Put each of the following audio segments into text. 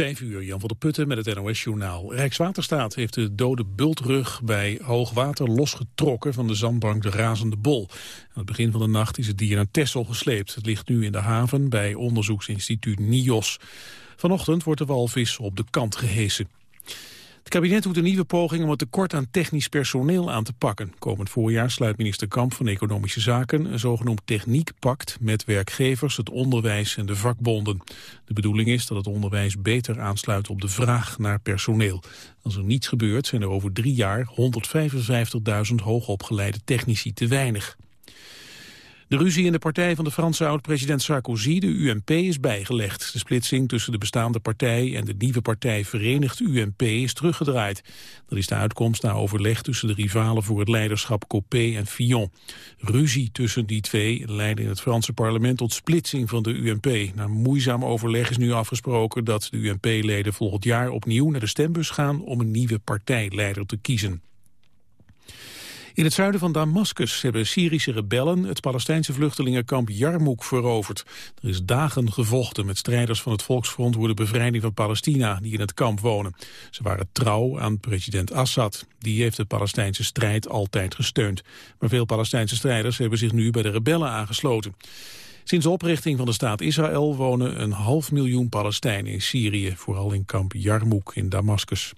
Vijf uur, Jan van der Putten met het NOS-journaal. Rijkswaterstaat heeft de dode bultrug bij hoogwater losgetrokken van de zandbank de Razende Bol. Aan het begin van de nacht is het dier naar Texel gesleept. Het ligt nu in de haven bij onderzoeksinstituut NIOS. Vanochtend wordt de walvis op de kant gehesen. Het kabinet doet een nieuwe poging om het tekort aan technisch personeel aan te pakken. Komend voorjaar sluit minister Kamp van Economische Zaken een zogenoemd techniekpact met werkgevers, het onderwijs en de vakbonden. De bedoeling is dat het onderwijs beter aansluit op de vraag naar personeel. Als er niets gebeurt zijn er over drie jaar 155.000 hoogopgeleide technici te weinig. De ruzie in de partij van de Franse oud-president Sarkozy, de UMP, is bijgelegd. De splitsing tussen de bestaande partij en de nieuwe partij Verenigd UMP is teruggedraaid. Dat is de uitkomst na overleg tussen de rivalen voor het leiderschap Copé en Fillon. Ruzie tussen die twee leidde in het Franse parlement tot splitsing van de UMP. Na moeizaam overleg is nu afgesproken dat de UMP-leden volgend jaar opnieuw naar de stembus gaan om een nieuwe partijleider te kiezen. In het zuiden van Damascus hebben Syrische rebellen het Palestijnse vluchtelingenkamp Jarmouk veroverd. Er is dagen gevochten met strijders van het Volksfront voor de bevrijding van Palestina die in het kamp wonen. Ze waren trouw aan president Assad. Die heeft de Palestijnse strijd altijd gesteund. Maar veel Palestijnse strijders hebben zich nu bij de rebellen aangesloten. Sinds de oprichting van de staat Israël wonen een half miljoen Palestijnen in Syrië, vooral in kamp Jarmouk in Damascus.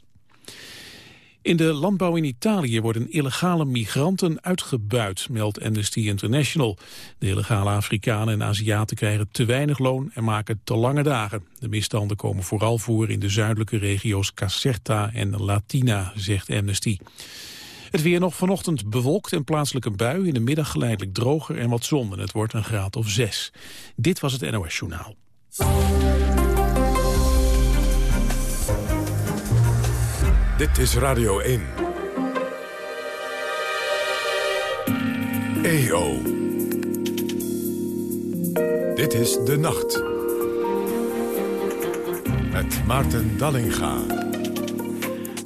In de landbouw in Italië worden illegale migranten uitgebuit, meldt Amnesty International. De illegale Afrikanen en Aziaten krijgen te weinig loon en maken te lange dagen. De misstanden komen vooral voor in de zuidelijke regio's Caserta en Latina, zegt Amnesty. Het weer nog vanochtend bewolkt en plaatselijk een bui. In de middag geleidelijk droger en wat zon. Het wordt een graad of zes. Dit was het NOS Journaal. Dit is Radio 1. EO. Dit is De Nacht. Met Maarten Dallinga.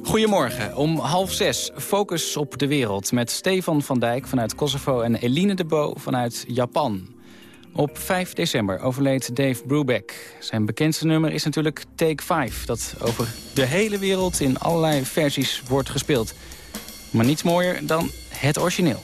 Goedemorgen. Om half zes focus op de wereld met Stefan van Dijk vanuit Kosovo en Eline de Bo vanuit Japan. Op 5 december overleed Dave Brubeck. Zijn bekendste nummer is natuurlijk Take 5... dat over de hele wereld in allerlei versies wordt gespeeld. Maar niets mooier dan het origineel.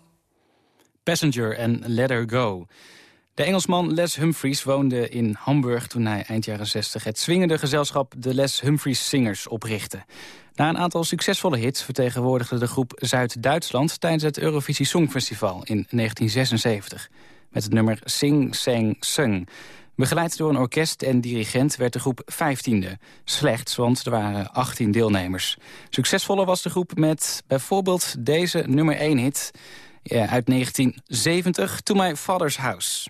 Passenger en Let Her Go. De Engelsman Les Humphries woonde in Hamburg toen hij eind jaren 60 het swingende gezelschap de Les Humphries Singers oprichtte. Na een aantal succesvolle hits vertegenwoordigde de groep Zuid-Duitsland tijdens het Eurovisie Songfestival in 1976 met het nummer Sing, Sang, Sung. Begeleid door een orkest en dirigent werd de groep 15e. Slechts, want er waren 18 deelnemers. Succesvoller was de groep met bijvoorbeeld deze nummer 1 hit uit 1970, To My Father's House.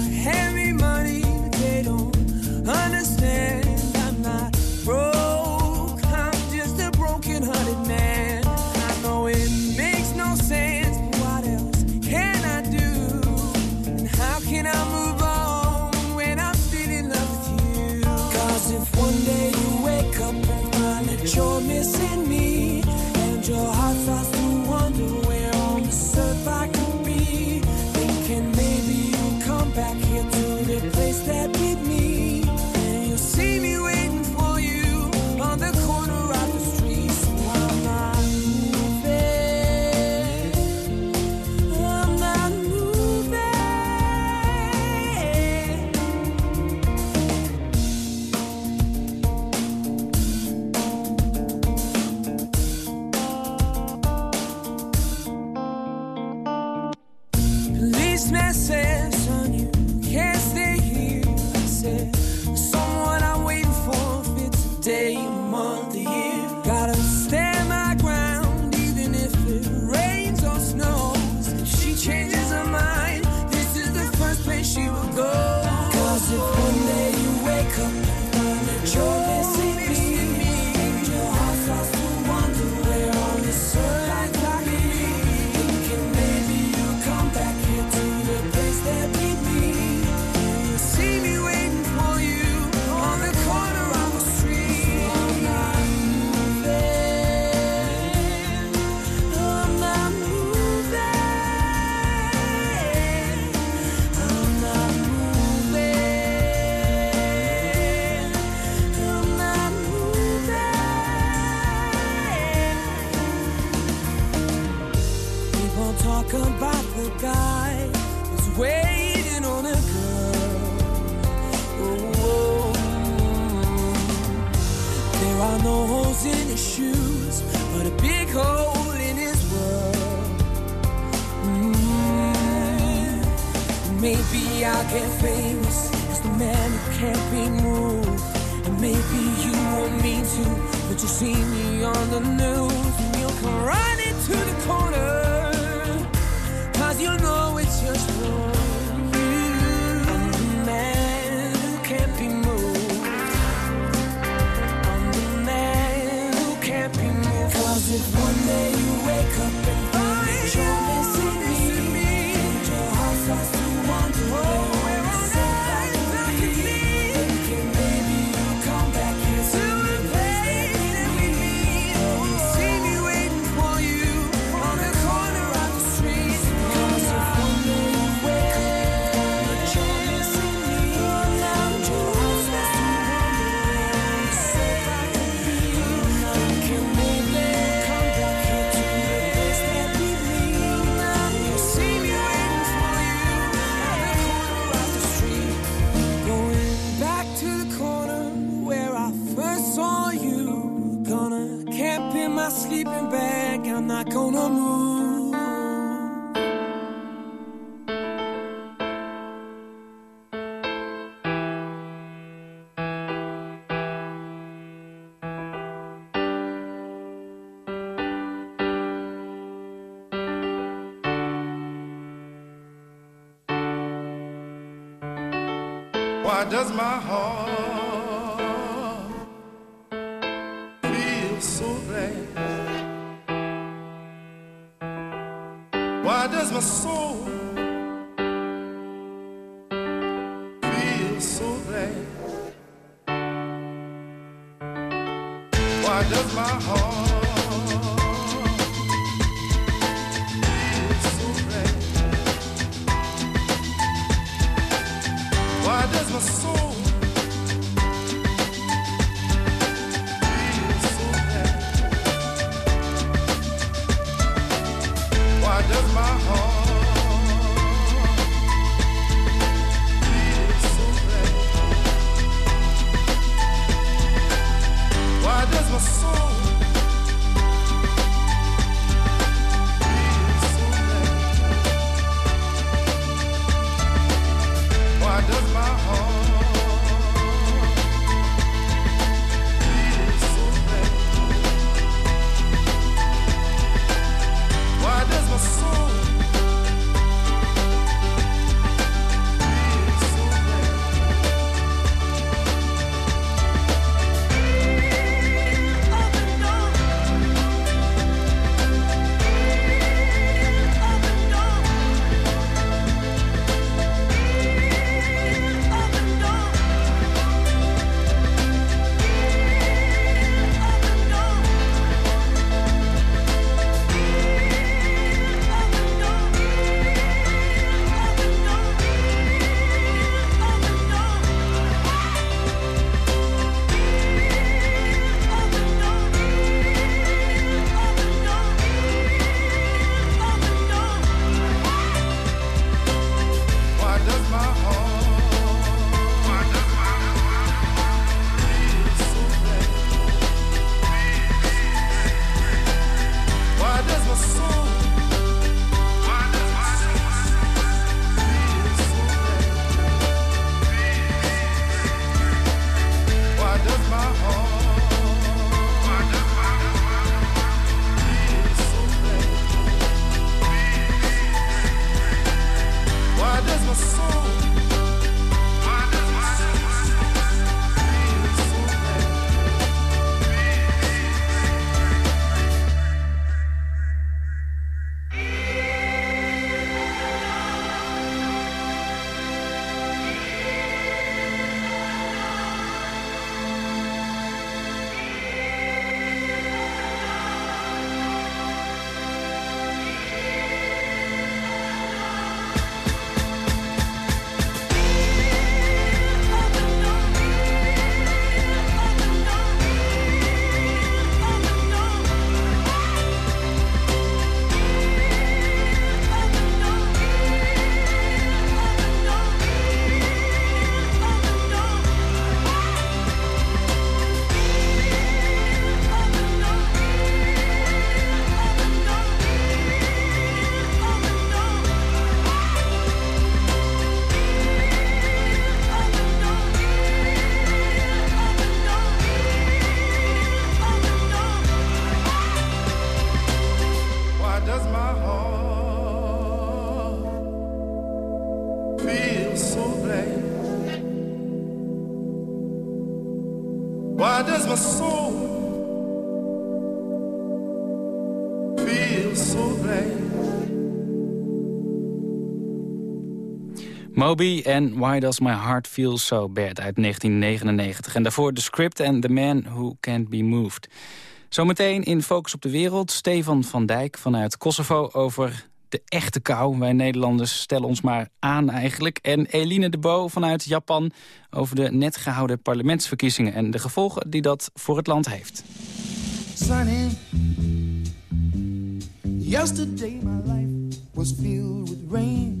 she would go. I'll get famous as the man who can't be moved. And maybe you won't mean to, but you see me on the news and you'll come running to the corner. does my heart. Moby en Why Does My Heart Feel So Bad uit 1999. En daarvoor The Script en The Man Who Can't Be Moved. Zometeen in Focus op de Wereld, Stefan van Dijk vanuit Kosovo over de echte kou. Wij Nederlanders stellen ons maar aan eigenlijk. En Eline de Bo vanuit Japan over de net gehouden parlementsverkiezingen... en de gevolgen die dat voor het land heeft. Yesterday my life was filled with rain.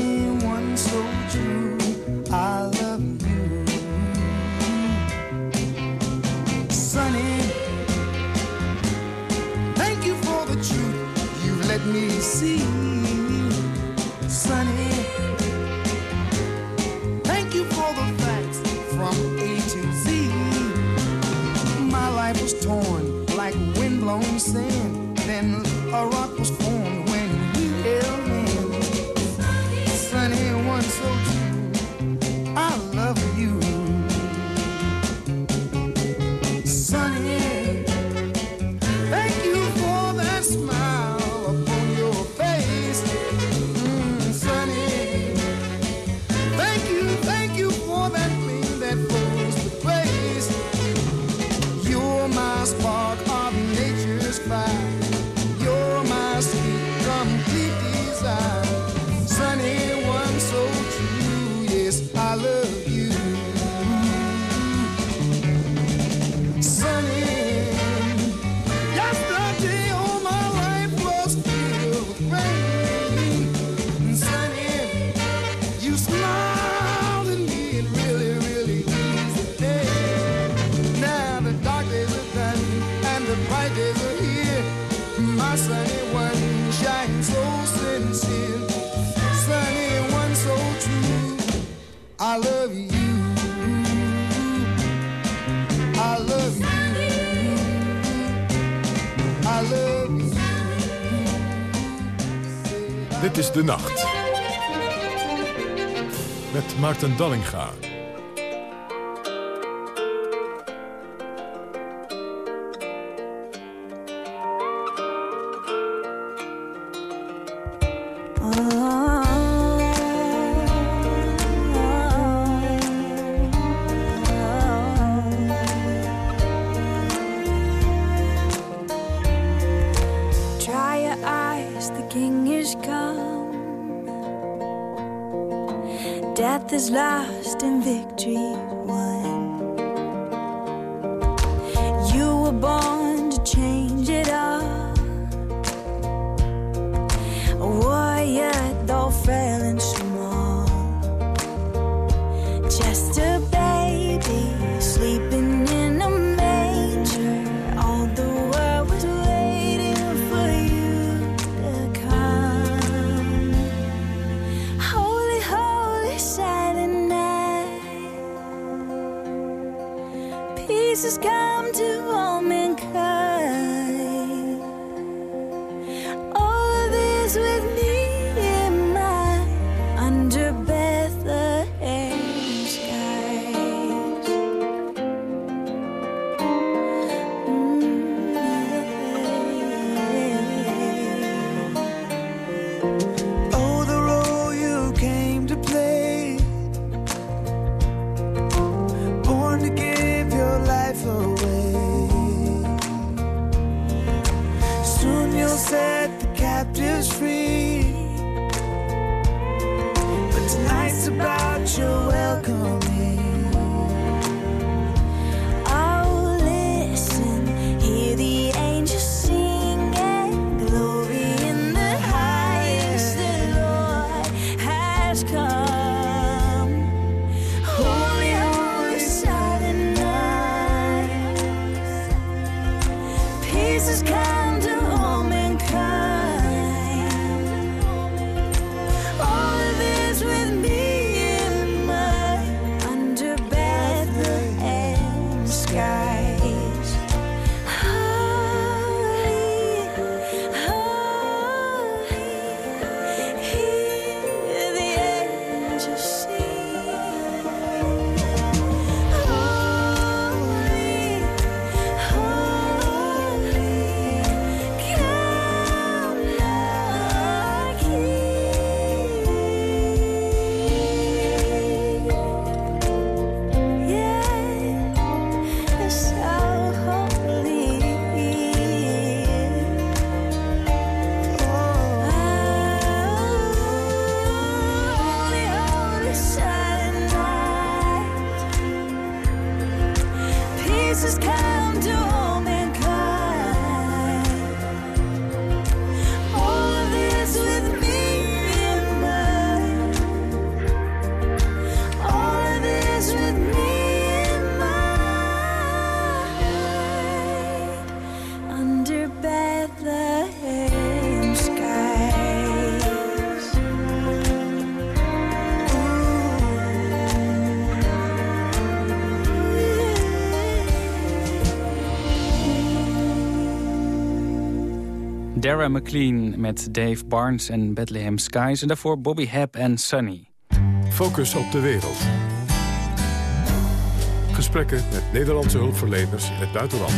windblown sand. Then a rock Dit is De Nacht. Met Maarten Dallinga. But tonight's about your welcoming. Dara McLean met Dave Barnes en Bethlehem Skies. En daarvoor Bobby Hebb en Sunny. Focus op de wereld. Gesprekken met Nederlandse hulpverleners in het buitenland.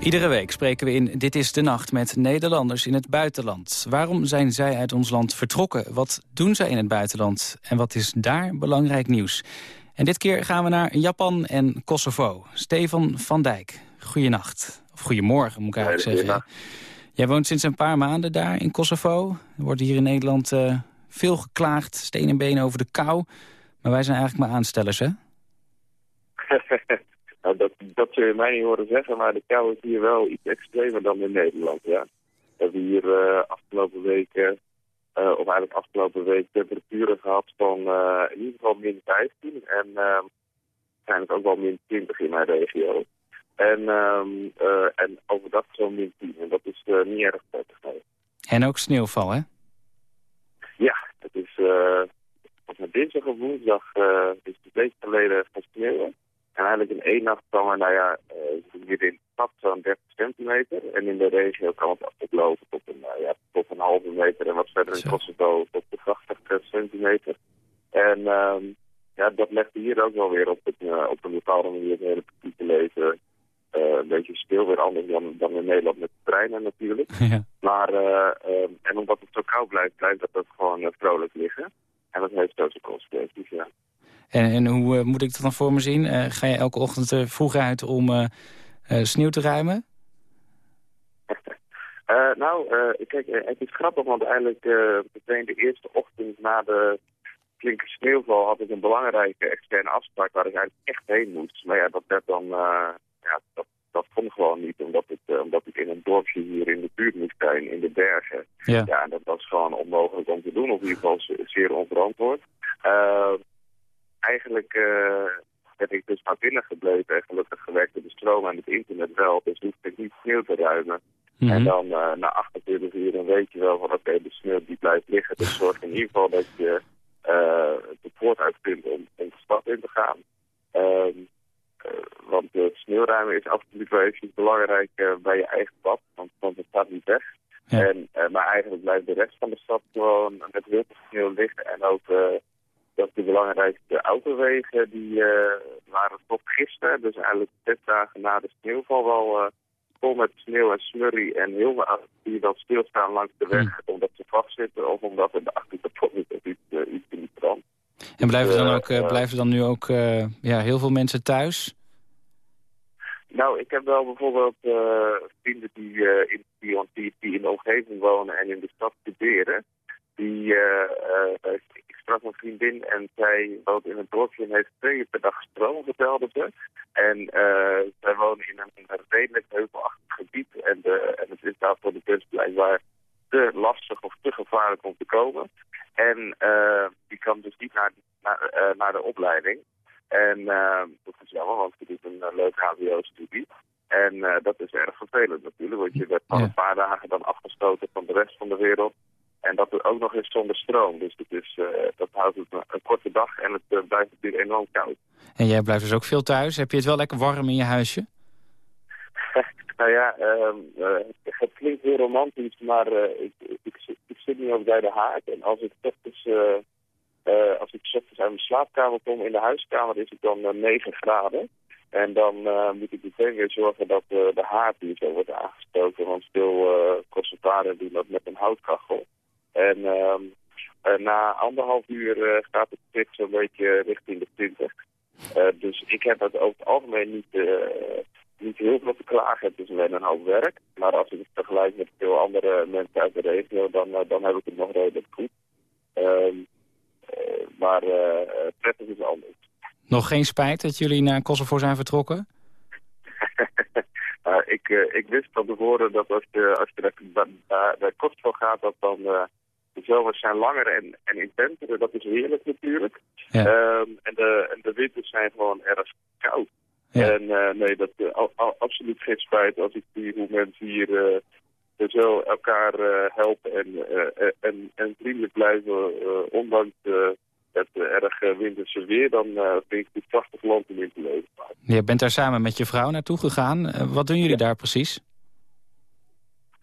Iedere week spreken we in Dit is de Nacht met Nederlanders in het buitenland. Waarom zijn zij uit ons land vertrokken? Wat doen zij in het buitenland? En wat is daar belangrijk nieuws? En dit keer gaan we naar Japan en Kosovo. Stefan van Dijk, goeienacht. Of goedemorgen moet ik eigenlijk zeggen. Jij woont sinds een paar maanden daar in Kosovo. Er wordt hier in Nederland eh, veel geklaagd, steen en been over de kou. Maar wij zijn eigenlijk maar aanstellers, hè? nou, dat, dat zul je mij niet horen zeggen, maar de kou is hier wel iets extremer dan in Nederland, ja. We hebben hier eh, afgelopen weken, eh, of eigenlijk afgelopen week, temperaturen gehad van eh, in ieder geval min 15 en uh, waarschijnlijk ook wel min 20 in mijn regio. En, eh, en overdag zo'n min 10, en dat is niet erg prettig. nee. En ook sneeuwval, hè? Ja, het is uh, met dinsdag of woensdag uh, is het een week geleden gaan sneeuwen. En eigenlijk in één nacht kwam er, nou ja, uh, in de stad zo'n 30 centimeter. En in de regio kan het oplopen tot een, uh, ja, tot een halve meter. En wat verder in Kosovo tot de 80 centimeter. En um, ja, dat legde hier ook wel weer op, het, uh, op een bepaalde manier het hele publieke leven uh, een beetje stil. Weer anders dan, dan in Nederland met de treinen natuurlijk. Ja. Maar, uh, um, en omdat het zo koud blijft, blijft dat ook gewoon vrolijk liggen. En dat heeft ook zijn consequenties, ja. En, en hoe moet ik dat dan voor me zien? Ga je elke ochtend vroeg uit om sneeuw te ruimen? uh, nou, uh, kijk, het is grappig, want eigenlijk uh, meteen de eerste ochtend na de flinke sneeuwval had ik een belangrijke externe afspraak waar ik eigenlijk echt heen moest. Maar ja, dat werd dan, ja, dat, dat kon gewoon niet, omdat ik, omdat ik in een dorpje hier in de buurt moest zijn, in de bergen. Ja, ja en dat was gewoon onmogelijk om te doen, of in ieder geval zeer onverantwoord. Eigenlijk ben ik dus naar binnen gebleven en gelukkig gewerkt de stroom en het internet wel, dus hoefde ik niet sneeuw te ruimen. Mm -hmm. En dan uh, na 28 uur dan weet je wel van oké, okay, de sneeuw die blijft liggen, dus zorg in ieder geval dat je uh, de poort uit kunt om, om de stad in te gaan. Um, uh, want het sneeuwruimen is absoluut wel eventjes belangrijk bij je eigen pad, want, want het gaat niet weg. Ja. En, maar eigenlijk blijft de rest van de stad gewoon met heel veel sneeuw liggen. En ook dat de belangrijkste autowegen, die uh, waren tot gisteren, dus eigenlijk zes dagen na de sneeuwval wel uh, vol met sneeuw en smurrie. En heel veel auto's die dan stilstaan langs de weg, mm. omdat ze vastzitten of omdat er de achterkapot is of iets, uh, iets in brand. En blijven, dan ook, uh, blijven dan nu ook uh, ja, heel veel mensen thuis? Nou, ik heb wel bijvoorbeeld vrienden die, in, die, die in de omgeving wonen en in de stad studeren. Die, uh, uh, ik sprak een vriendin en zij woont in een dorpje en heeft twee uur per dag stroom, vertelde ze. En zij wonen in een redelijk heuvelachtig gebied en, de, en het is daar voor de kunst blijkbaar te lastig of te gevaarlijk om te komen. En eh, die kan dus niet naar, naar, eh, naar de opleiding. En uh, dat is jammer, want het is een leuke HBO-studie. En dat is erg vervelend natuurlijk, want je werd Ja. een paar dagen dan afgestoten van de rest van de wereld. En dat ook nog eens zonder stroom. Dus het is, uh, dat houdt het een, een korte dag en het uh, blijft natuurlijk enorm koud. En jij blijft dus ook veel thuis. Heb je het wel lekker warm in je huisje? nou ja, um, uh, het klinkt heel romantisch, maar ik, ik, ik, zit nu ook bij de haard. En als ik ochtends, als ik ochtends uit mijn slaapkamer kom in de huiskamer, is het dan uh, 9 graden. En dan uh, moet ik meteen weer zorgen dat uh, de haard hier zo wordt aangestoken. Want veel uh, conservataren doen dat met een houtkachel. En uh, uh, na anderhalf uur uh, gaat het pit zo'n beetje richting de 20. Uh, dus ik heb het over het algemeen niet, niet heel veel te klagen. Het is alleen een hoop werk. Maar als ik het vergelijk met veel andere mensen uit de regio, dan, dan heb ik het nog redelijk goed. Uh, maar uh, prettig is anders. Nog geen spijt dat jullie naar Kosovo zijn vertrokken? uh, ik, ik wist van tevoren dat als je, als je naar, naar, naar Kosovo gaat, dat dan de zomers zijn langer en, en intenser. Dat is heerlijk natuurlijk. Ja. Um, en, de, en de winters zijn gewoon erg koud. Ja. En uh, nee, dat uh, al, al, absoluut geen spijt als ik zie hoe mensen hier uh, zo elkaar uh, helpen en, en, en vriendelijk blijven, ondanks het erg winterse weer, dan vind ik het prachtig land om in te leven. Je bent daar samen met je vrouw naartoe gegaan. Wat doen jullie ja. daar precies?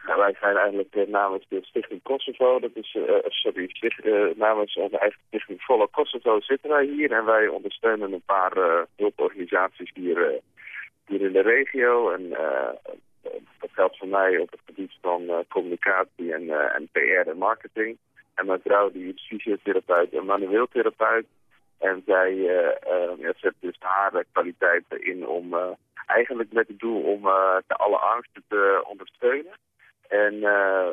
Ja, wij zijn eigenlijk namens de Stichting Kosovo, dat is, uh, sorry, sticht, uh, namens onze eigen Stichting Volle Kosovo zitten wij hier en wij ondersteunen een paar hulporganisaties hier, in de regio. En dat geldt voor mij op het gebied van communicatie en, en PR en marketing. En mijn vrouw die is fysiotherapeut en manueel therapeut. En zij uh, zet dus haar kwaliteiten in om eigenlijk met het doel om de alle angsten te ondersteunen. En uh,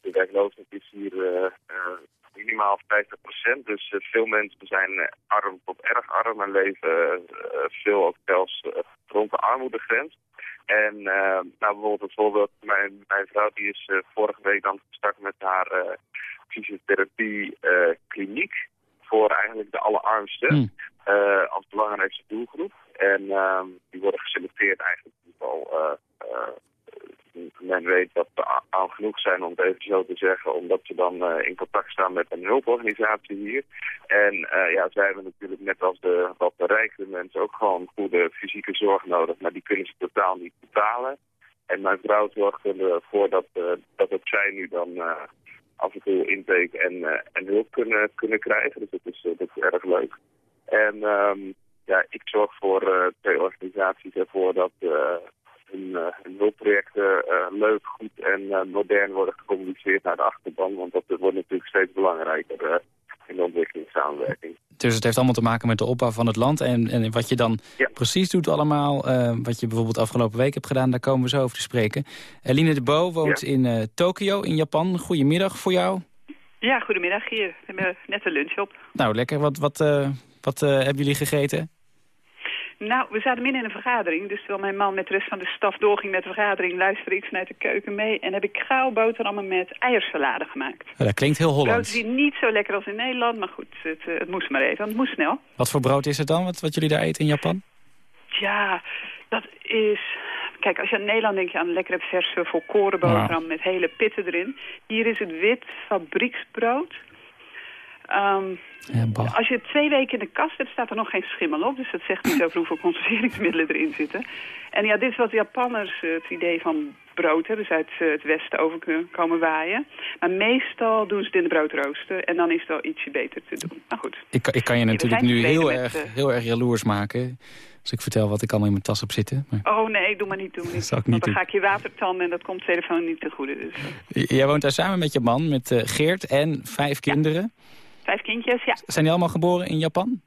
de werkloosheid is hier uh, uh, minimaal 50%. Dus veel mensen zijn arm tot erg arm en leven veel ook zelfs rond de armoedegrens. En uh, nou, bijvoorbeeld het voorbeeld, mijn, mijn vrouw die is uh, vorige week dan gestart met haar uh, fysiotherapie uh, kliniek voor eigenlijk de allerarmsten Mm. uh, als belangrijkste doelgroep. En uh, die worden geselecteerd eigenlijk al. Men weet dat ze aan genoeg zijn, om het even zo te zeggen, omdat ze dan uh, in contact staan met een hulporganisatie hier. En uh, ja, zij hebben natuurlijk net als de wat de rijkere mensen ook gewoon goede fysieke zorg nodig, maar die kunnen ze totaal niet betalen. En mijn vrouw zorgt ervoor dat, uh, dat ook zij nu dan af en toe intake en, en hulp kunnen, kunnen krijgen. Dus dat is, dat is erg leuk. En um, ja, ik zorg voor twee organisaties ervoor dat hun, uh, hun hulpprojecten uh, leuk, goed en uh, modern worden gecommuniceerd naar de achterban. Want dat wordt natuurlijk steeds belangrijker uh, in de ontwikkelingssamenwerking. Dus het heeft allemaal te maken met de opbouw van het land. En, en wat je dan ja. precies doet allemaal, uh, wat je bijvoorbeeld afgelopen week hebt gedaan, daar komen we zo over te spreken. Eline de Bo woont ja. in uh, Tokio, in Japan. Goedemiddag voor jou. Ja, goedemiddag hier. We hebben net een lunch op. Nou, lekker. Wat, wat, uh, wat hebben jullie gegeten? Nou, we zaten midden in een vergadering. Dus terwijl mijn man met de rest van de staf doorging met de vergadering... luisterde ik vanuit de keuken mee. En heb ik gauw boterhammen met eiersalade gemaakt. Ja, dat klinkt heel Hollands. Brood is niet zo lekker als in Nederland. Maar goed, het, het moest maar even. Want het moest snel. Wat voor brood is het dan, wat, wat jullie daar eten in Japan? Ja, dat is... Kijk, als je aan Nederland denk je aan een lekkere verse volkorenboterham... Ja. met hele pitten erin. Hier is het wit fabrieksbrood... Um, ja, als je het twee weken in de kast hebt, staat er nog geen schimmel op. Dus dat zegt niet over hoeveel conserveringsmiddelen erin zitten. En ja, dit is wat de Japanners uh, het idee van brood hebben. Dus uit uh, het westen over komen waaien. Maar meestal doen ze het in de broodrooster. En dan is het wel ietsje beter te doen. Maar goed. Ik, ik kan je natuurlijk nu heel erg, met, uh, heel erg jaloers maken. Als ik vertel wat ik allemaal in mijn tas heb zitten. Maar... Oh nee, doe maar niet, doe maar niet. Dat niet Want dan doen. ga ik je watertanden en dat komt telefoon niet te goede. Dus. Jij woont daar samen met je man, met Geert en vijf kinderen. Vijf kindjes, ja. Zijn die allemaal geboren in Japan?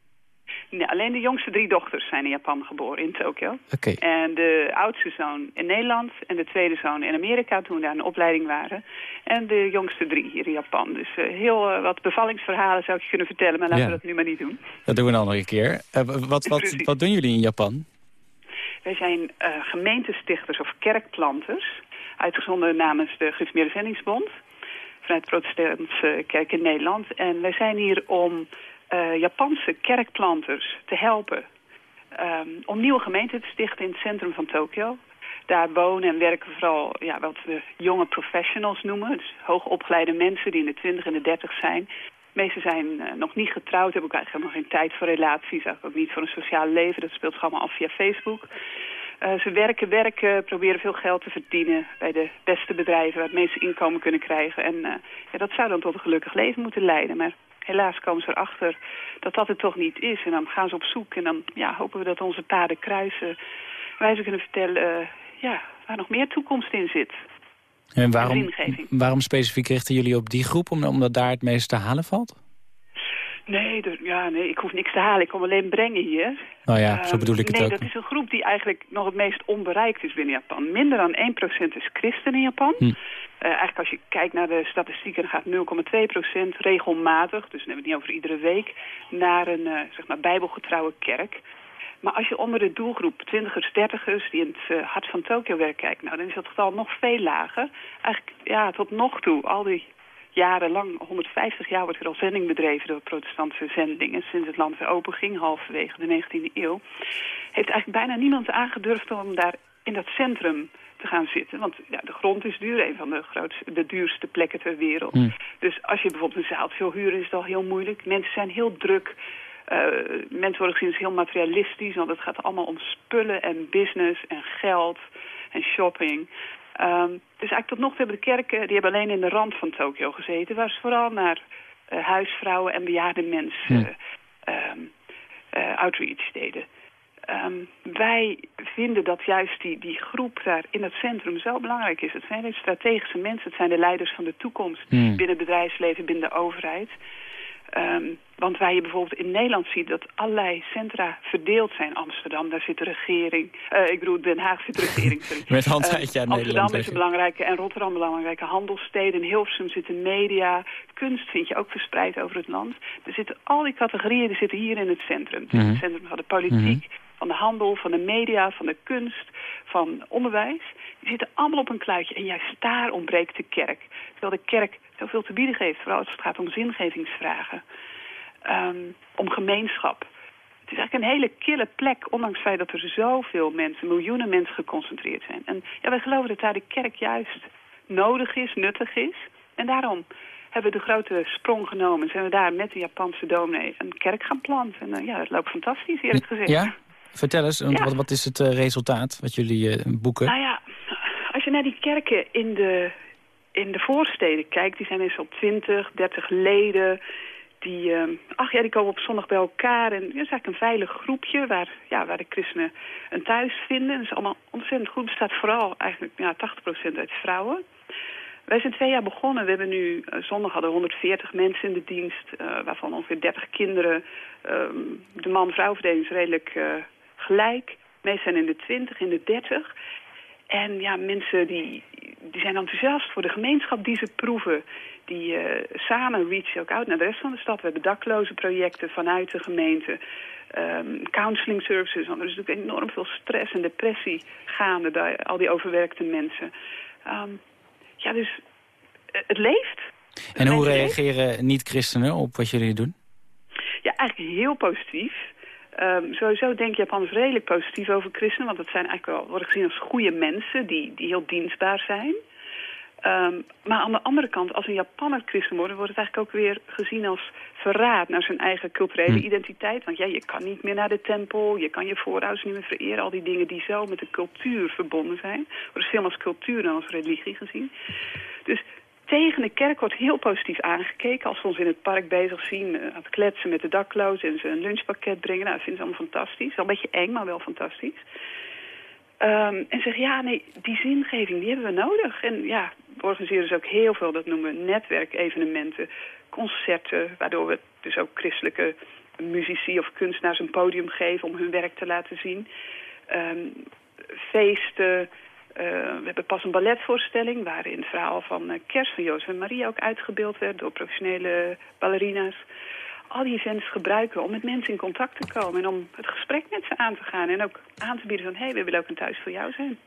Nee, alleen de jongste drie dochters zijn in Japan geboren, in Tokio. Oké. Okay. En de oudste zoon in Nederland en de tweede zoon in Amerika toen we daar een opleiding waren. En de jongste drie hier in Japan. Dus uh, heel uh, wat bevallingsverhalen zou ik je kunnen vertellen, maar laten ja. we dat nu maar niet doen. Dat doen we dan nog een keer. Uh, wat, wat, wat doen jullie in Japan? Wij zijn gemeentestichters of kerkplanters uitgezonden namens de Gereformeerde Zendingsbond vanuit de protestantse kerk in Nederland. En wij zijn hier om uh, Japanse kerkplanters te helpen um, om nieuwe gemeenten te stichten in het centrum van Tokio. Daar wonen en werken vooral ja, wat we jonge professionals noemen. Dus hoogopgeleide mensen die in de 20 en de 30 zijn. De meeste zijn uh, nog niet getrouwd, hebben ook eigenlijk nog geen tijd voor relaties. Ook niet voor een sociaal leven. Dat speelt zich allemaal af via Facebook. Uh, ze werken, werken, proberen veel geld te verdienen bij de beste bedrijven waar het meeste inkomen kunnen krijgen. En uh, ja, dat zou dan tot een gelukkig leven moeten leiden. Maar helaas komen ze erachter dat dat het toch niet is. En dan gaan ze op zoek en dan ja, hopen we dat onze paden kruisen. Wij ze kunnen vertellen uh, ja, waar nog meer toekomst in zit. En waarom, waarom specifiek richten jullie op die groep? Omdat daar het meeste te halen valt? Nee, dus, ja, nee, ik hoef niks te halen. Ik kom alleen brengen hier. Oh ja, zo bedoel ik het nee, ook. Nee, dat is een groep die eigenlijk nog het meest onbereikt is binnen Japan. Minder dan 1% is christen in Japan. Hm. Uh, eigenlijk als je kijkt naar de statistieken, dan gaat 0,2% regelmatig, dus dan hebben we het niet over iedere week, naar een uh, zeg maar bijbelgetrouwe kerk. Maar als je onder de doelgroep 20ers, 30ers die in het uh, hart van Tokio werken kijkt, nou, dan is dat getal nog veel lager. Eigenlijk, ja, tot nog toe, al die jarenlang, 150 jaar wordt er al zending bedreven door protestantse zendingen. Sinds het land weer open ging, halverwege de 19e eeuw. Heeft eigenlijk bijna niemand aangedurfd om daar in dat centrum te gaan zitten. Want ja, de grond is duur, een van de, grootste, de duurste plekken ter wereld. Mm. Dus als je bijvoorbeeld een zaaltje wil huren is het al heel moeilijk. Mensen zijn heel druk. Uh, mensen worden gezien als heel materialistisch, want het gaat allemaal om spullen en business en geld en shopping. Um, dus eigenlijk tot nog toe hebben de kerken, die hebben alleen in de rand van Tokio gezeten, waar ze vooral naar uh, huisvrouwen en bejaarde mensen uh, um, uh, outreach deden. Um, wij vinden dat juist die, die groep daar in het centrum zo belangrijk is. Het zijn de strategische mensen, het zijn de leiders van de toekomst hmm. binnen het bedrijfsleven, binnen de overheid. Um, want waar je bijvoorbeeld in Nederland ziet dat allerlei centra verdeeld zijn. Amsterdam, daar zit de regering. Uh, ik bedoel, Den Haag zit de regering. Met handheidje uh, Amsterdam is een belangrijke en Rotterdam belangrijke handelssteden. In Hilversum zitten media. Kunst vind je ook verspreid over het land. Er zitten al die categorieën die zitten hier in het centrum. Mm -hmm. Het centrum van de politiek, mm -hmm. van de handel, van de media, van de kunst, van onderwijs. Die zitten allemaal op een kluitje. En juist daar ontbreekt de kerk. Terwijl de kerk zoveel te bieden geeft. Vooral als het gaat om zingevingsvragen. Um, om gemeenschap. Het is eigenlijk een hele kille plek, ondanks het feit dat er zoveel mensen, miljoenen mensen geconcentreerd zijn. En ja, wij geloven dat daar de kerk juist nodig is, nuttig is. En daarom hebben we de grote sprong genomen. Zijn we daar met de Japanse dominee een kerk gaan planten. En uh, ja, het loopt fantastisch, eerlijk gezegd. Ja? Vertel eens, ja. wat, wat, is het uh, resultaat wat jullie uh, boeken? Nou ja, als je naar die kerken in de, in de voorsteden kijkt... die zijn eens op 20, 30 leden die, uh, ach ja, die komen op zondag bij elkaar. En dat is eigenlijk een veilig groepje waar, ja, waar de christenen een thuis vinden. Dat is allemaal ontzettend goed. Het bestaat vooral eigenlijk ja, 80% uit vrouwen. Wij zijn twee jaar begonnen. We hebben nu, uh, zondag hadden we 140 mensen in de dienst, uh, waarvan ongeveer 30 kinderen. Um, de man-vrouw verdeling is redelijk gelijk. De meesten zijn in de 20, in de 30. En ja, mensen die, die zijn enthousiast voor de gemeenschap die ze proeven die uh, samen reachen ook uit naar de rest van de stad. We hebben dakloze projecten vanuit de gemeente. Um, counseling services, want er is natuurlijk enorm veel stress en depressie gaande bij al die overwerkte mensen. Um, ja, dus uh, het leeft. En hoe reageren niet-christenen op wat jullie doen? Ja, eigenlijk heel positief. Um, sowieso denk Japanners redelijk positief over christenen, want dat zijn eigenlijk wel, worden gezien als goede mensen die, die heel dienstbaar zijn. Um, maar aan de andere kant, als een Japanner christen wordt... wordt het eigenlijk ook weer gezien als verraad naar zijn eigen culturele hm. identiteit. Want ja, je kan niet meer naar de tempel, je kan je voorouders niet meer vereren. Al die dingen die zo met de cultuur verbonden zijn. Worden veel als cultuur dan als religie gezien. Dus tegen de kerk wordt heel positief aangekeken. Als we ons in het park bezig zien, uh, aan het kletsen met de daklozen... en ze een lunchpakket brengen, nou, dat vinden ze allemaal fantastisch. Wel een beetje eng, maar wel fantastisch. Um, en zeg ja, nee, die zingeving, die hebben we nodig. En ja, we organiseren dus ook heel veel, dat noemen we netwerkevenementen, concerten, waardoor we dus ook christelijke muzici of kunstenaars een podium geven om hun werk te laten zien. Um, feesten, uh, we hebben pas een balletvoorstelling waarin het verhaal van uh, Kerst van Jozef en Maria ook uitgebeeld werd door professionele ballerina's al die events gebruiken om met mensen in contact te komen... en om het gesprek met ze aan te gaan en ook aan te bieden van... hé, hey, we willen ook een thuis voor jou zijn.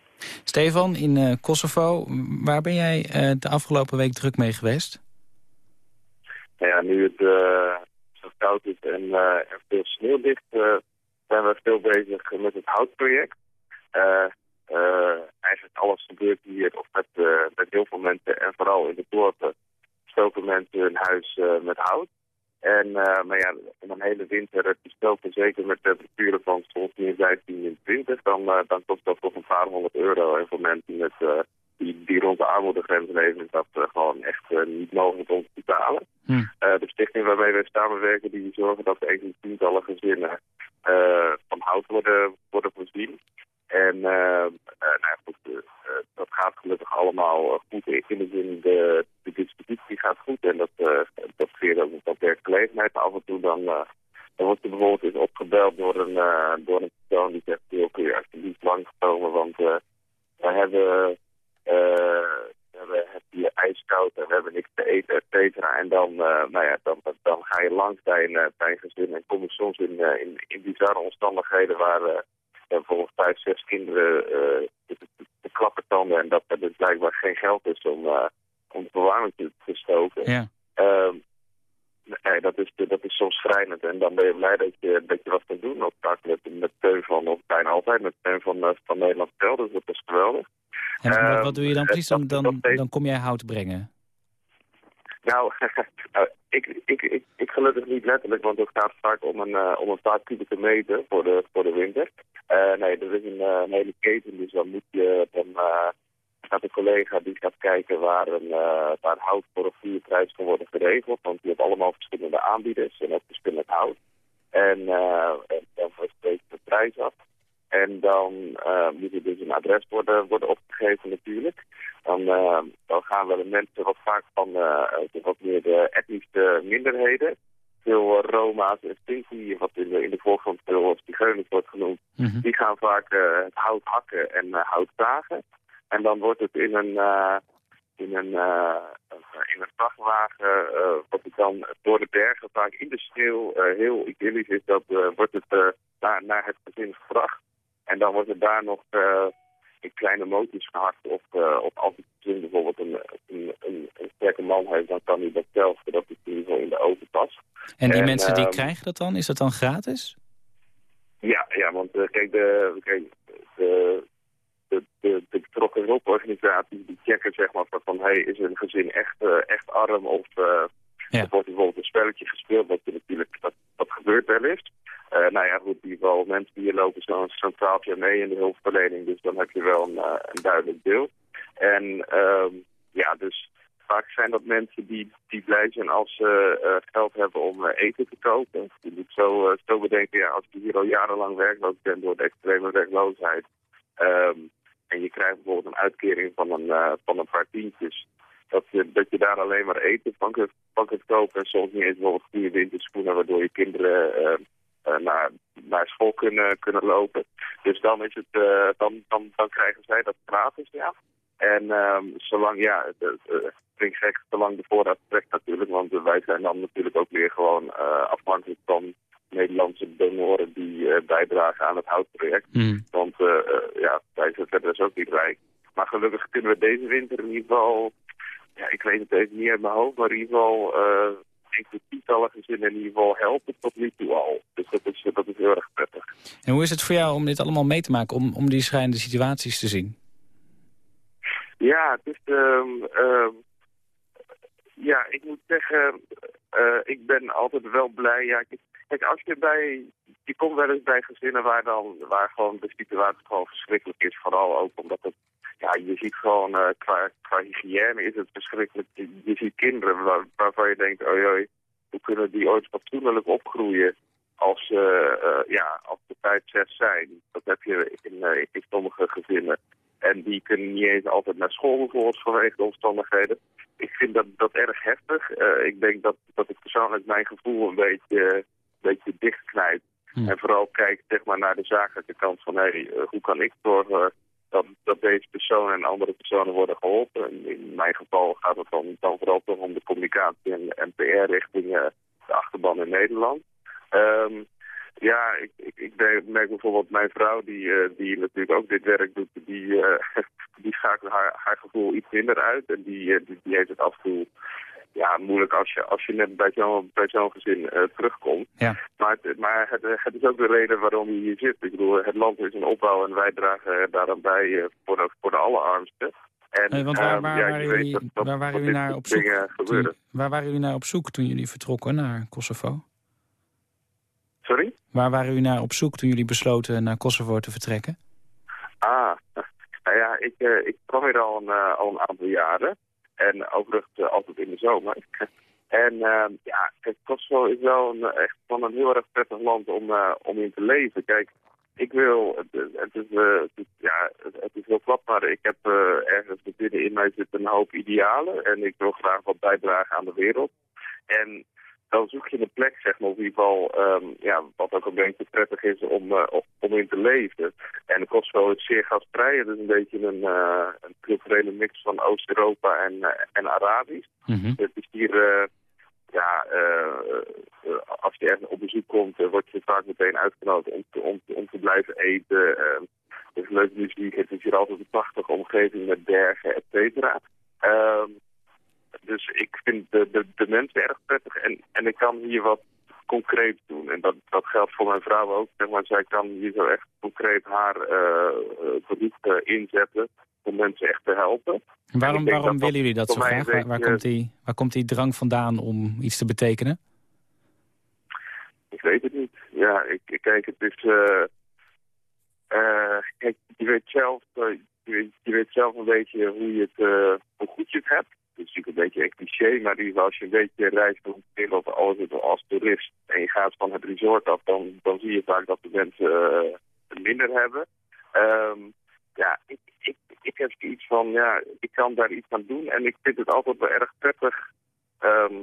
Stefan, in eh, Kosovo, waar ben jij eh, de afgelopen week druk mee geweest? Nou ja, nu het eh, zo koud is en eh, er veel sneeuw ligt, eh, zijn we veel bezig met het houtproject. Eh, eigenlijk alles gebeurt hier of met, eh, met heel veel mensen en vooral in de dorpen stoken mensen hun huis eh, met hout. En maar ja, in een hele winter het stoken, zeker met temperaturen van soms min 15, min 20, dan, dan kost dat toch een paar honderd euro. En voor mensen met, die, die rond de armoedegrens leven is dat uh, gewoon echt uh, niet mogelijk om te betalen. Hm. Uh, de stichting waarmee we samenwerken, die zorgen dat enkele tientallen gezinnen van hout worden, worden voorzien. En uh, uh, nou goed, uh, dat gaat gelukkig allemaal goed in de zin, de, de distributie gaat goed en dat, dat creëert ook wat werkgelegenheid. Af en toe dan, dan wordt er bijvoorbeeld eens opgebeld door een, door een persoon die zegt, joh, kun je alsjeblieft langskomen, want we hebben, we hebben hier ijskoud en we hebben niks te eten, et cetera. En dan, nou ja, dan, dan ga je langs bij een, gezin en kom je soms in, in, in bizarre omstandigheden waar... Uh, bijvoorbeeld vijf, zes kinderen uh, te, te, te klappertanden en dat er dus blijkbaar geen geld is om, uh, om de verwarming te, te stoken. Ja. Uh, nee, dat is, dat is soms schrijnend en dan ben je blij dat je, dat je wat kan doen. Ook vaak met, met steun van, of bijna altijd met steun van, uh, van Nederland Tel, dus dat is geweldig. En wat, wat doe je dan precies? Dan, dan, dan kom jij hout brengen? Nou, ik, ik, ik, ik gelukkig niet letterlijk, want het gaat vaak om een, uh, om een paar kubieke meter voor de, voor de winter. Uh, nee, er is een, uh, een, hele keten, dus dan moet je, dan gaat een collega die gaat kijken waar, een, waar hout voor een goede prijs kan worden geregeld. Want je hebt allemaal verschillende aanbieders en ook verschillend hout. En, en dan spreekt de prijs af. En dan uh, moet er dus een adres worden, worden opgegeven natuurlijk. Dan, uh, dan gaan we de mensen wat vaak van uh, wat meer de etnische minderheden. Veel Roma's en Sinti, wat in de, in de voorgrond veel zigeuners wordt genoemd. Mm -hmm. Die gaan vaak het hout hakken en hout zagen. En dan wordt het in een, in een, in een vrachtwagen, wat het dan door de bergen vaak in de sneeuw heel idyllisch is, dat wordt het naar, naar het gezin gebracht. En dan wordt er daar nog in kleine moties gehakt. Of, of als het gezin bijvoorbeeld een, een, een, een, sterke man heeft, dan kan hij dat zelf, zodat het in ieder geval in de oven past. En die en, mensen die uh, krijgen dat dan? Is dat dan gratis? Ja, ja want uh, kijk, de, kijk de, de, de, betrokken hulporganisaties die checken zeg maar van, hey, is een gezin echt, uh, echt arm of... Ja. Er wordt bijvoorbeeld een spelletje gespeeld, wat natuurlijk dat, dat gebeurt wel eens. Uh, nou ja, goed, ieder geval mensen die lopen zo'n zo 12 jaar mee in de hulpverlening, dus dan heb je wel een, uh, een duidelijk beeld. En um, ja, dus vaak zijn dat mensen die, die blij zijn als ze uh, geld hebben om eten te kopen. Je moet zo, zo bedenken, ja, als je hier al jarenlang werkloos bent door de extreme werkloosheid, um, en je krijgt bijvoorbeeld een uitkering van een, van een paar tientjes, dat je, dat je daar alleen maar eten van kunt, van kunt kopen. En soms niet eens bijvoorbeeld goede winterschoenen, waardoor je kinderen uh, uh, naar, naar school kunnen, kunnen lopen. Dus dan, is het, uh, dan, dan, dan krijgen zij dat gratis, ja. En um, zolang, ja, het, klinkt gek, zolang de voorraad trekt natuurlijk. Want wij zijn dan natuurlijk ook weer gewoon afhankelijk van Nederlandse donoren die bijdragen aan het houtproject. Mm. Want ja, wij zijn verder dus ook niet rijk. Maar gelukkig kunnen we deze winter in ieder geval ja, ik weet het even niet uit mijn hoofd, maar in ieder geval enkele tientallen gezinnen in ieder geval helpen tot nu toe al. Dus dat is, dat is heel erg prettig. En hoe is het voor jou om dit allemaal mee te maken, om, om die schrijnende situaties te zien? Ja, het is... Um, um, ja, ik moet zeggen, uh, ik ben altijd wel blij. Ja, kijk, als je bij... Je komt wel eens bij gezinnen waar, dan, waar gewoon de situatie gewoon verschrikkelijk is. Vooral ook omdat het ja, je ziet gewoon uh, qua, qua hygiëne is het verschrikkelijk. Je, je ziet kinderen waar, waarvan je denkt, oh joi, hoe kunnen die ooit fatsoenlijk opgroeien als, uh, uh, ja, als de vijf, zes zijn. Dat heb je in, uh, in sommige gezinnen. En die kunnen niet eens altijd naar school bijvoorbeeld vanwege de omstandigheden. Ik vind dat, dat erg heftig. ik denk dat, dat ik persoonlijk mijn gevoel een beetje, een beetje dichtknijp. Hm. En vooral kijk zeg maar, naar de zakelijke kant van, hey, hoe kan ik zorgen dat, deze personen en andere personen worden geholpen. En in mijn geval gaat het dan, vooral toch om de communicatie en, en PR richting uh, de achterban in Nederland. Um, Ja, ik, ik, ik merk- bijvoorbeeld mijn vrouw, die, eh, die natuurlijk ook dit werk doet, die, eh die schakelt haar, haar gevoel iets minder uit. En die, eh, die, die heeft het af en toe ja, moeilijk als je, als je net bij zo'n bij zo'n gezin eh, terugkomt. Ja. Maar, het, maar het, het is ook de reden waarom je hier zit. Ik bedoel, het land is een opbouw en wij dragen daaraan bij eh, voor, de, voor de allerarmsten. En, Eh, want waar, ehm, ja, waren je weet jullie, dat, dat, waar waren dat jullie dit naar op zoek? toen- waar waren jullie naar op zoek toen jullie vertrokken naar Kosovo? Sorry? Waar waren jullie naar op zoek toen jullie besloten naar Kosovo te vertrekken? Ah, nou ja, ik, eh, ik kwam hier al een, al een aantal jaren. En overigens eh, altijd in de zomer. en eh, ja, kijk, Kosovo is wel een, echt van een heel erg prettig land om, eh, om in te leven. Kijk, ik wil, het, het is, eh, het ja, het, is heel plat, maar ik heb eh, ergens binnen in mij zitten een hoop idealen. En ik wil graag wat bijdragen aan de wereld. En dan zoek je een plek, zeg maar, of in ieder geval, ehm, ja, wat ook een beetje prettig is om, eh, om- in te leven. En Kosovo is zeer gastvrij. Het is een beetje een, eh, een culturele mix van Oost-Europa en, eh, en Arabisch. Mhm. Het is hier, ja, als je ergens op bezoek komt, word je vaak meteen uitgenodigd om te, om, te- om te blijven eten. er is leuke muziek, het is hier altijd een prachtige omgeving met bergen, et cetera. Ehm, dus ik vind de, de, de mensen erg prettig en, en ik kan hier wat concreet doen. En dat, dat geldt voor mijn vrouw ook. Zeg maar, zij kan hier zo echt concreet haar eh eh, beroep eh, inzetten om mensen echt te helpen. Waarom, waarom dat willen jullie dat zo graag? Waar, komt die, waar komt die drang vandaan om iets te betekenen? Ik weet het niet. Ja, ik, kijk, het is... eh kijk, je weet, zelf, je, weet, je weet zelf een beetje hoe, je het, hoe goed je het hebt. Het is natuurlijk een beetje een cliché, maar als je een beetje reist door de wereld als, als toerist en je gaat van het resort af, dan, dan zie je vaak dat de mensen eh, minder hebben. Ehm, ja, ik, ik, ik heb iets van, ja, ik kan daar iets aan doen en ik vind het altijd wel erg prettig ehm,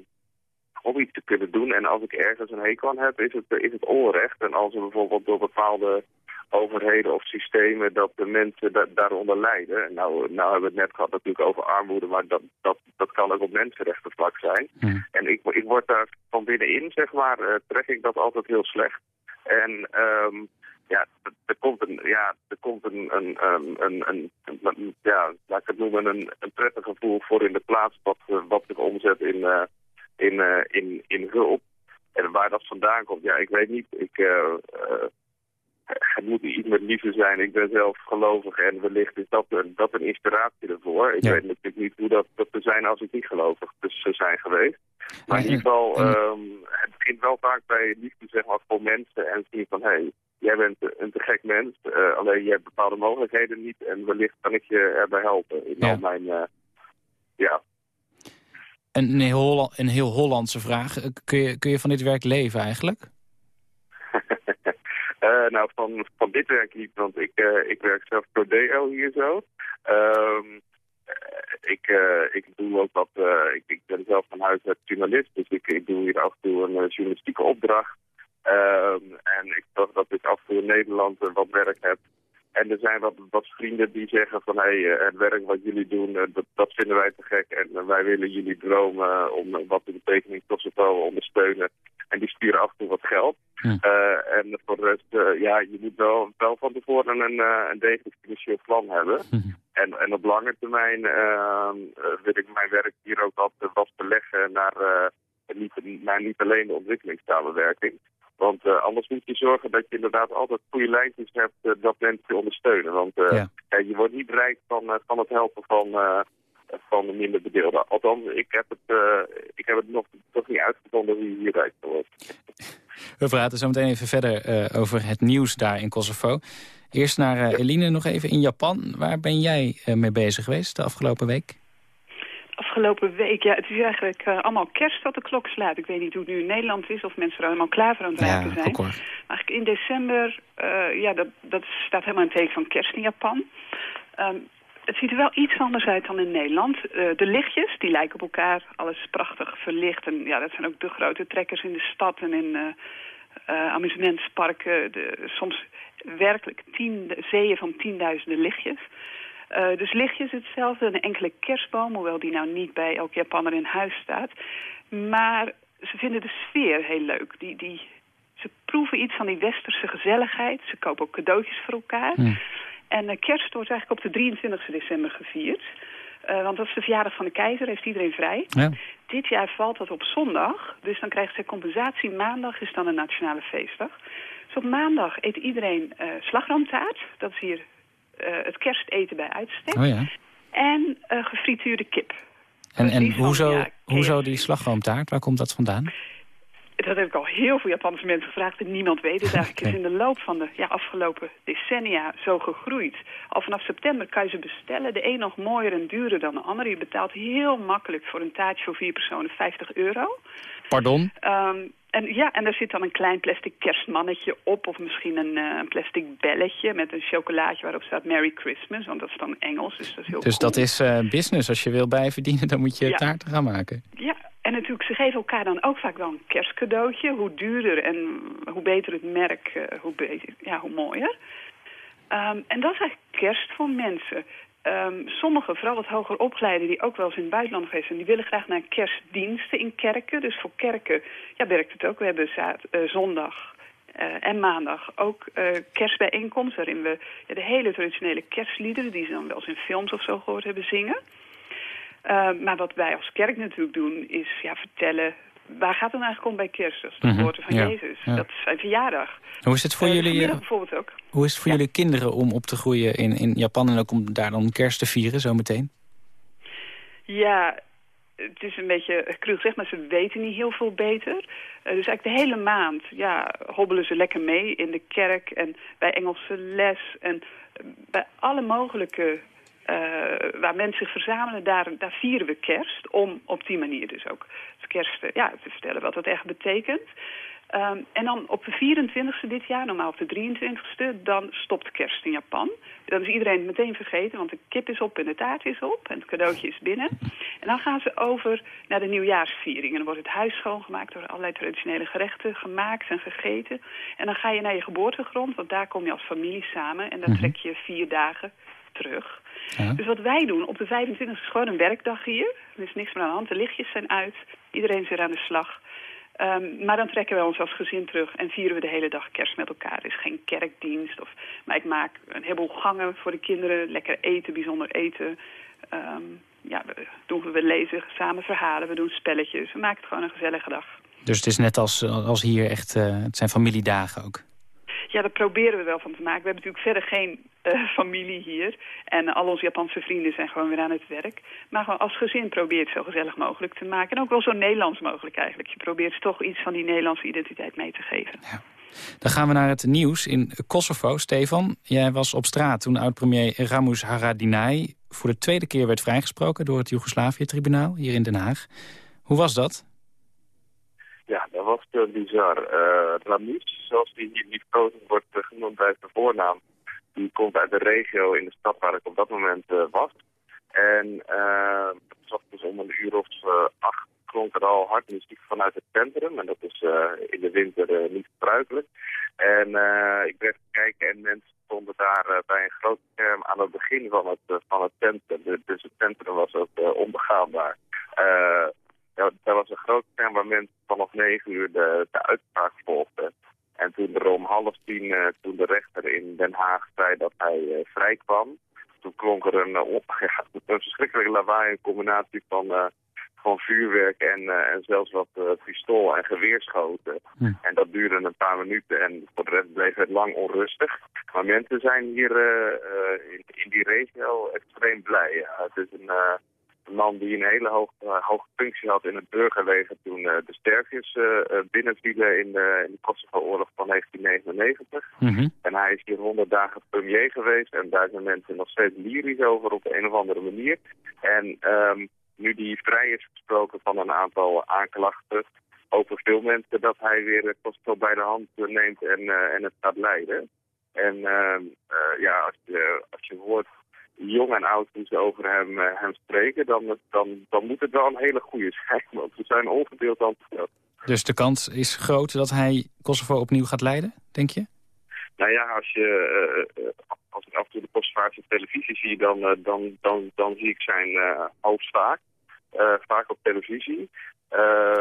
om iets te kunnen doen. En als ik ergens een hekel aan heb, is het, is het onrecht. En als er bijvoorbeeld door bepaalde overheden of systemen dat de mensen da daaronder lijden. En nou, nou hebben we het net gehad natuurlijk over armoede, maar dat, dat, dat kan ook op mensenrechtenvlak zijn. En ik, ik word daar van binnenin, zeg maar, eh, trek ik dat altijd heel slecht. En ehm, ja, er- komt een, ja, er komt een, een, een, een, ja, laat ik het noemen, een, een prettig gevoel voor in de plaats wat, wat zich omzet in, eh, in, eh, in, in hulp. En waar dat vandaan komt, ja, ik weet niet. Ik, eh, eh, het moet iets met liefde zijn. Ik ben zelf gelovig en wellicht is dat een, dat een inspiratie ervoor. Ik Ja. weet natuurlijk niet hoe dat, dat te zijn als ik niet gelovig dus zou zijn geweest. Maar in ieder geval, ehm, het begint wel vaak bij liefde zeg maar, voor mensen en zien van, hé, hey, jij bent een te gek mens, alleen je hebt bepaalde mogelijkheden niet en wellicht kan ik je erbij helpen in Ja. al mijn, ja. Een, heel, een heel Hollandse vraag. Eh, Kun je, kun je van dit werk leven eigenlijk? Eh, nou, van, van dit werk niet, want ik, eh, ik werk zelf pro deo hier zo. Ehm, eh, ik, ik doe ook wat, ik, ik ben zelf van huis uit journalist, dus ik, ik doe hier af en toe een journalistieke opdracht. Ehm, en ik dacht dat ik af en toe in Nederland wat werk heb. En er zijn wat, wat vrienden die zeggen van, hé, hey, eh, het werk wat jullie doen, eh, dat, dat vinden wij te gek. En eh, wij willen jullie dromen om wat de betekenis Kosovo ondersteunen. En die sturen af en toe wat geld. Hm. En voor de rest, ja, je moet wel, wel van tevoren een, een degelijk financieel plan hebben. Mhm. En, en op lange termijn ehm, eh, wil ik mijn werk hier ook wat, wat verleggen naar, niet, naar niet alleen de ontwikkelingssamenwerking. Want eh, anders moet je zorgen dat je inderdaad altijd goede lijntjes hebt eh, dat mensen je ondersteunen. Want eh, Ja. je wordt niet rijk van, van het helpen van, van de minder bedeelden. Althans, ik heb het, ik heb het nog, nog niet uitgevonden hoe je hier rijk van wordt. We praten zo meteen even verder over het nieuws daar in Kosovo. Eerst naar Eline nog even in Japan. Waar ben jij mee bezig geweest de afgelopen week? Afgelopen week, ja, het is eigenlijk eh, allemaal kerst dat de klok slaat. Ik weet niet hoe het nu in Nederland is of mensen er allemaal klaar voor aan het raken zijn. hoor. Eigenlijk in december, eh, ja, dat, dat staat helemaal in het teken van kerst in Japan. Ehm, het ziet er wel iets anders uit dan in Nederland. Eh, de lichtjes, die lijken op elkaar. Alles prachtig verlicht. En ja, dat zijn ook de grote trekkers in de stad en in amusementsparken. De, soms werkelijk tien, zeeën van tienduizenden lichtjes. Eh, dus lichtjes hetzelfde, een enkele kerstboom, hoewel die nou niet bij elk Japanner in huis staat. Maar ze vinden de sfeer heel leuk. Die, die Ze proeven iets van die westerse gezelligheid. Ze kopen ook cadeautjes voor elkaar. En eh, kerst wordt eigenlijk op de 23 december gevierd. Eh, want dat is de verjaardag van de keizer, heeft iedereen vrij. Ja. Dit jaar valt dat op zondag, dus dan krijgt ze compensatie. Maandag is dan een nationale feestdag. Dus op maandag eet iedereen eh slagroomtaart. Dat is hier het kersteten bij uitstek. Oh ja. En eh, gefrituurde kip. En, en Precies van, hoezo, ja, hoezo die slagroomtaart? Waar komt dat vandaan? Dat heb ik al heel veel Japanse mensen gevraagd en niemand weet het eigenlijk. is in de loop van de ja, afgelopen decennia zo gegroeid. Al vanaf september kan je ze bestellen. De een nog mooier en duurder dan de ander. Je betaalt heel makkelijk voor een taartje voor vier personen 50 euro. Pardon? Ehm, en ja, en daar zit dan een klein plastic kerstmannetje op. Of misschien een, eh, een plastic belletje met een chocolaatje waarop staat Merry Christmas. Want dat is dan Engels, dus dat is heel Dus cool. dat is eh, business. Als je wil bijverdienen, dan moet je Ja. taarten gaan maken. Ja, en natuurlijk, ze geven elkaar dan ook vaak wel een kerstcadeautje. Hoe duurder en hoe beter het merk, eh, hoe, beter, ja, hoe mooier. Ehm, en dat is eigenlijk kerst voor mensen. Ehm sommigen, vooral wat hoger opgeleiden, die ook wel eens in het buitenland geweest zijn... die willen graag naar kerstdiensten in kerken. Dus voor kerken ja, werkt het ook. We hebben eh, zondag eh, en maandag ook eh, kerstbijeenkomst... waarin we ja, de hele traditionele kerstliederen... die ze dan wel eens in films of zo gehoord hebben zingen... Uh, maar wat wij als kerk natuurlijk doen, is ja, vertellen... waar gaat het nou eigenlijk om bij kerst? Dat is de Mhm, geboorte van ja, Jezus. ja. Dat is zijn verjaardag. Hoe is het voor Eh, jullie... eh, bijvoorbeeld ook. Hoe is het voor jullie kinderen om op te groeien in, in Japan... en ook om daar dan kerst te vieren zometeen? Ja, het is een beetje cru gezegd, maar ze weten niet heel veel beter. Eh, dus eigenlijk de hele maand ja, hobbelen ze lekker mee in de kerk... en bij Engelse les en bij alle mogelijke... eh, waar mensen zich verzamelen, daar, daar vieren we kerst. Om op die manier dus ook het kerst eh, ja, te vertellen wat dat echt betekent. Ehm, en dan op de 24e dit jaar, normaal op de 23e, dan stopt kerst in Japan. Dan is iedereen het meteen vergeten, want de kip is op en de taart is op en het cadeautje is binnen. En dan gaan ze over naar de nieuwjaarsviering. En dan wordt het huis schoongemaakt, door allerlei traditionele gerechten gemaakt en gegeten. En dan ga je naar je geboortegrond, want daar kom je als familie samen. En dan trek je vier dagen terug. Ja. Dus wat wij doen, op de 25 is gewoon een werkdag hier. Er is niks meer aan de hand, de lichtjes zijn uit. Iedereen is weer aan de slag. Ehm, maar dan trekken wij ons als gezin terug en vieren we de hele dag kerst met elkaar. Er is geen kerkdienst. Of, maar ik maak een heleboel gangen voor de kinderen. Lekker eten, bijzonder eten. Ehm, ja, we, doen, we lezen samen verhalen, we doen spelletjes. We maken het gewoon een gezellige dag. Dus het is net als, als hier echt... eh, het zijn familiedagen ook. Ja, daar proberen we wel van te maken. We hebben natuurlijk verder geen eh, familie hier. En al onze Japanse vrienden zijn gewoon weer aan het werk. Maar gewoon als gezin probeer je het zo gezellig mogelijk te maken. En ook wel zo Nederlands mogelijk eigenlijk. Je probeert toch iets van die Nederlandse identiteit mee te geven. Dan gaan we naar het nieuws in Kosovo. Stefan, jij was op straat toen oud-premier Ramus Haradinaj... voor de tweede keer werd vrijgesproken door het Joegoslavië-tribunaal hier in Den Haag. Hoe was dat? Ja, dat was uh, bizar. Uh, zoals die hier niet verkozen wordt uh, genoemd bij zijn voornaam, die komt uit de regio in de stad waar ik op dat moment uh, was. En het was dus om een uur of acht klonk er al hard muziek vanuit het centrum. En dat is in de winter niet gebruikelijk. En ik werd kijken en mensen stonden daar bij een groot scherm aan het begin van het, van het centrum. Dus het centrum was ook onbegaanbaar. Ja, er was een groot mensen vanaf negen uur de, de uitspraak volgden. En toen er om half tien, uh, toen de rechter in Den Haag zei dat hij uh, vrij kwam, toen klonk er een, uh, ja, een verschrikkelijke lawaai, een combinatie van, van vuurwerk en, en zelfs wat pistool- en geweerschoten. Hm. En dat duurde een paar minuten en voor de rest bleef het lang onrustig. Maar mensen zijn hier in, in die regio extreem blij. Ja. Het is een, een man die een hele hoog, uh, hoge functie had in het burgerleger toen uh, de sterfjes uh, binnenvielen in de, in de Kosovo-oorlog van 1999. Mhm. En hij is hier honderd dagen premier geweest en daar zijn mensen nog steeds lyrisch over op de een of andere manier. En um, nu die vrij is gesproken van een aantal aanklachten, hopen veel mensen dat hij weer Kosovo bij de hand neemt en, uh, en het gaat leiden. En uh, uh, ja, als je, als je hoort jong en oud hoe ze over hem, uh, hem spreken, dan, dan, dan moet het wel een hele goede zijn. Want ze zijn ongedeeld enthousiast. Dus de kans is groot dat hij Kosovo opnieuw gaat leiden, denk je? Nou ja, als je uh, als ik af en toe de Kosovaarse televisie zie, dan, uh, dan, dan, dan zie ik zijn hoofd vaak. Uh, vaak op televisie. Uh,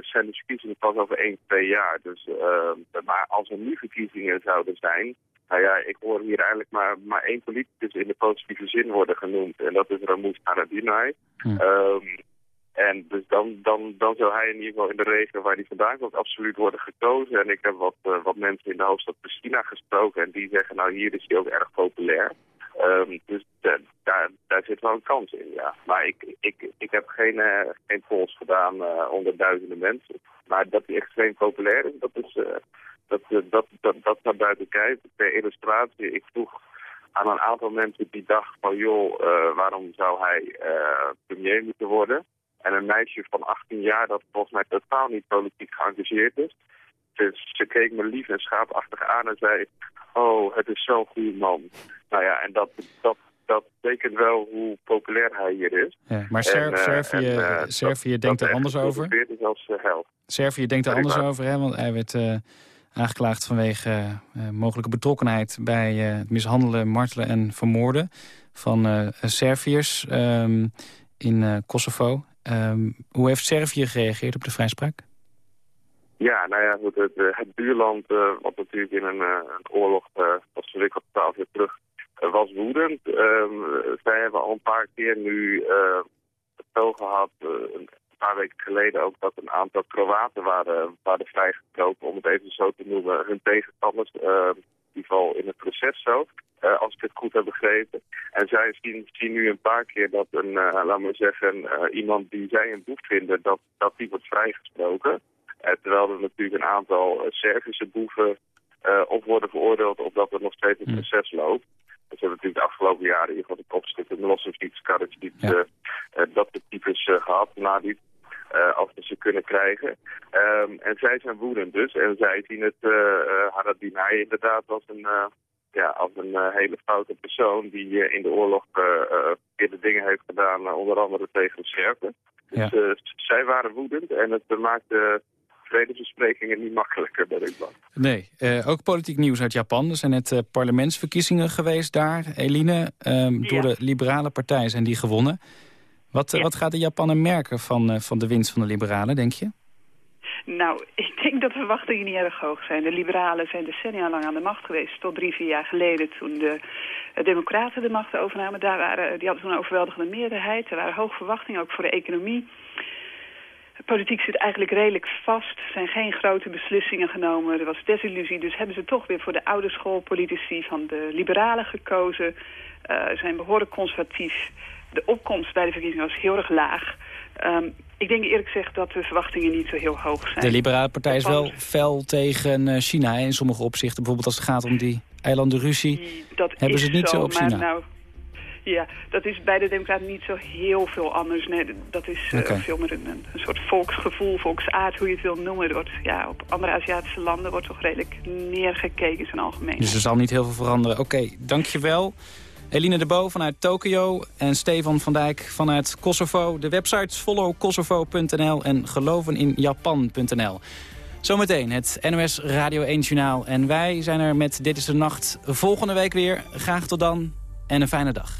zijn- de verkiezingen pas over 1, 2 jaar. Dus, eh, maar als er nu verkiezingen zouden zijn... Nou ja, ik hoor hier eigenlijk maar, maar één politicus in de positieve zin worden genoemd. En dat is Ramous Haradinaj. Ehm, en dus dan, dan, dan zou hij in ieder geval in de regio waar hij vandaan komt absoluut worden gekozen. En ik heb wat, eh, wat mensen in de hoofdstad Pristina gesproken en die zeggen nou hier is hij ook erg populair. Ehm, dus da- daar, zit wel een kans in, ja. Maar ik, ik, ik heb geen, eh, geen polls gedaan eh, onder duizenden mensen. Maar dat hij extreem populair is, dat is... eh, dat, dat, dat, dat naar buiten kijkt. Per illustratie, ik vroeg aan een aantal mensen die dachten van... joh, waarom zou hij premier moeten worden? En een meisje van 18 jaar dat volgens mij totaal niet politiek geëngageerd is. Dus ze keek me lief en schaapachtig aan en zei... oh, het is zo'n goede man. Nou ja, en dat, dat, dat betekent wel hoe populair hij hier is. Ja, maar Ser- Servië, en, eh, Servië dat- denkt dat er anders over. is als. Servië denkt er anders maar- over, hè, want hij werd eh, aangeklaagd vanwege eh, mogelijke betrokkenheid bij het mishandelen, martelen en vermoorden van Serviërs ehm, in Kosovo. Ehm, hoe heeft Servië gereageerd op de vrijspraak? Ja, nou ja, goed, het, eh, het buurland, eh, wat natuurlijk in een, eh, een oorlog uh, was verwikkeld twaalf jaar terug, was woedend. Ehm, zij hebben al een paar keer nu uh, het toon gehad, eh, een paar weken geleden ook, dat een aantal Kroaten waren, waren vrijgesproken, om het even zo te noemen, hun tegenstanders, eh, in ieder geval in het proces zo. Uh, als ik het goed heb begrepen. En zij zien, zien nu een paar keer dat een, uh, laten we zeggen, uh, iemand die zij een boef vinden, dat, dat die wordt vrijgesproken. Uh, terwijl er natuurlijk een aantal Servische boeven op worden veroordeeld of dat er nog steeds een proces loopt. Dus we hebben natuurlijk de afgelopen jaren in ieder geval de kopstukken Milosevic, Karadzic, ja. dat de types gehad, Mladic. Uh, als we ze kunnen krijgen. Um, en zij zijn woedend dus. En zij zien het uh, uh, Haradinaj inderdaad als een, ja, als een hele foute persoon... die in de oorlog verkeerde dingen heeft gedaan, onder andere tegen de. Dus zij waren woedend en het maakte vredesbesprekingen niet makkelijker, ben ik bang. Nee, uh, ook politiek nieuws uit Japan. Er zijn net uh, parlementsverkiezingen geweest daar, Eline. Um, ja. Door de liberale partij zijn die gewonnen. Wat, ja. wat gaat de Japanen merken van, uh, van de winst van de liberalen, denk je? Nou, ik denk dat de verwachtingen niet erg hoog zijn. De liberalen zijn decennia lang aan de macht geweest. Tot drie, vier jaar geleden toen de democraten de macht overnamen. Daar waren, die hadden toen een overweldigende meerderheid. Er waren hoge verwachtingen, ook voor de economie. De politiek zit eigenlijk redelijk vast. Er zijn geen grote beslissingen genomen. Er was desillusie. Dus hebben ze toch weer voor de oude schoolpolitici van de liberalen gekozen. Uh, zijn behoorlijk conservatief. De opkomst bij de verkiezingen was heel erg laag. Um, ik denk eerlijk gezegd dat de verwachtingen niet zo heel hoog zijn. De liberale partij is wel fel tegen China in sommige opzichten. Bijvoorbeeld als het gaat om die eilandenruzie. Dat hebben ze het niet zo, zo op China. Nou, ja, dat is bij de democraten niet zo heel veel anders. Nee, dat is okay. veel meer een, een, soort volksgevoel, volksaard, hoe je het wil noemen. Er wordt, ja, op andere Aziatische landen wordt toch redelijk neergekeken in zijn algemeen. Dus er zal niet heel veel veranderen. Oké, okay, dankjewel. Eline de Bo vanuit Tokio en Stefan van Dijk vanuit Kosovo. De websites followkosovo.nl en geloveninjapan.nl. Zometeen het NOS Radio 1 Journaal. En wij zijn er met Dit is de Nacht volgende week weer. Graag tot dan en een fijne dag.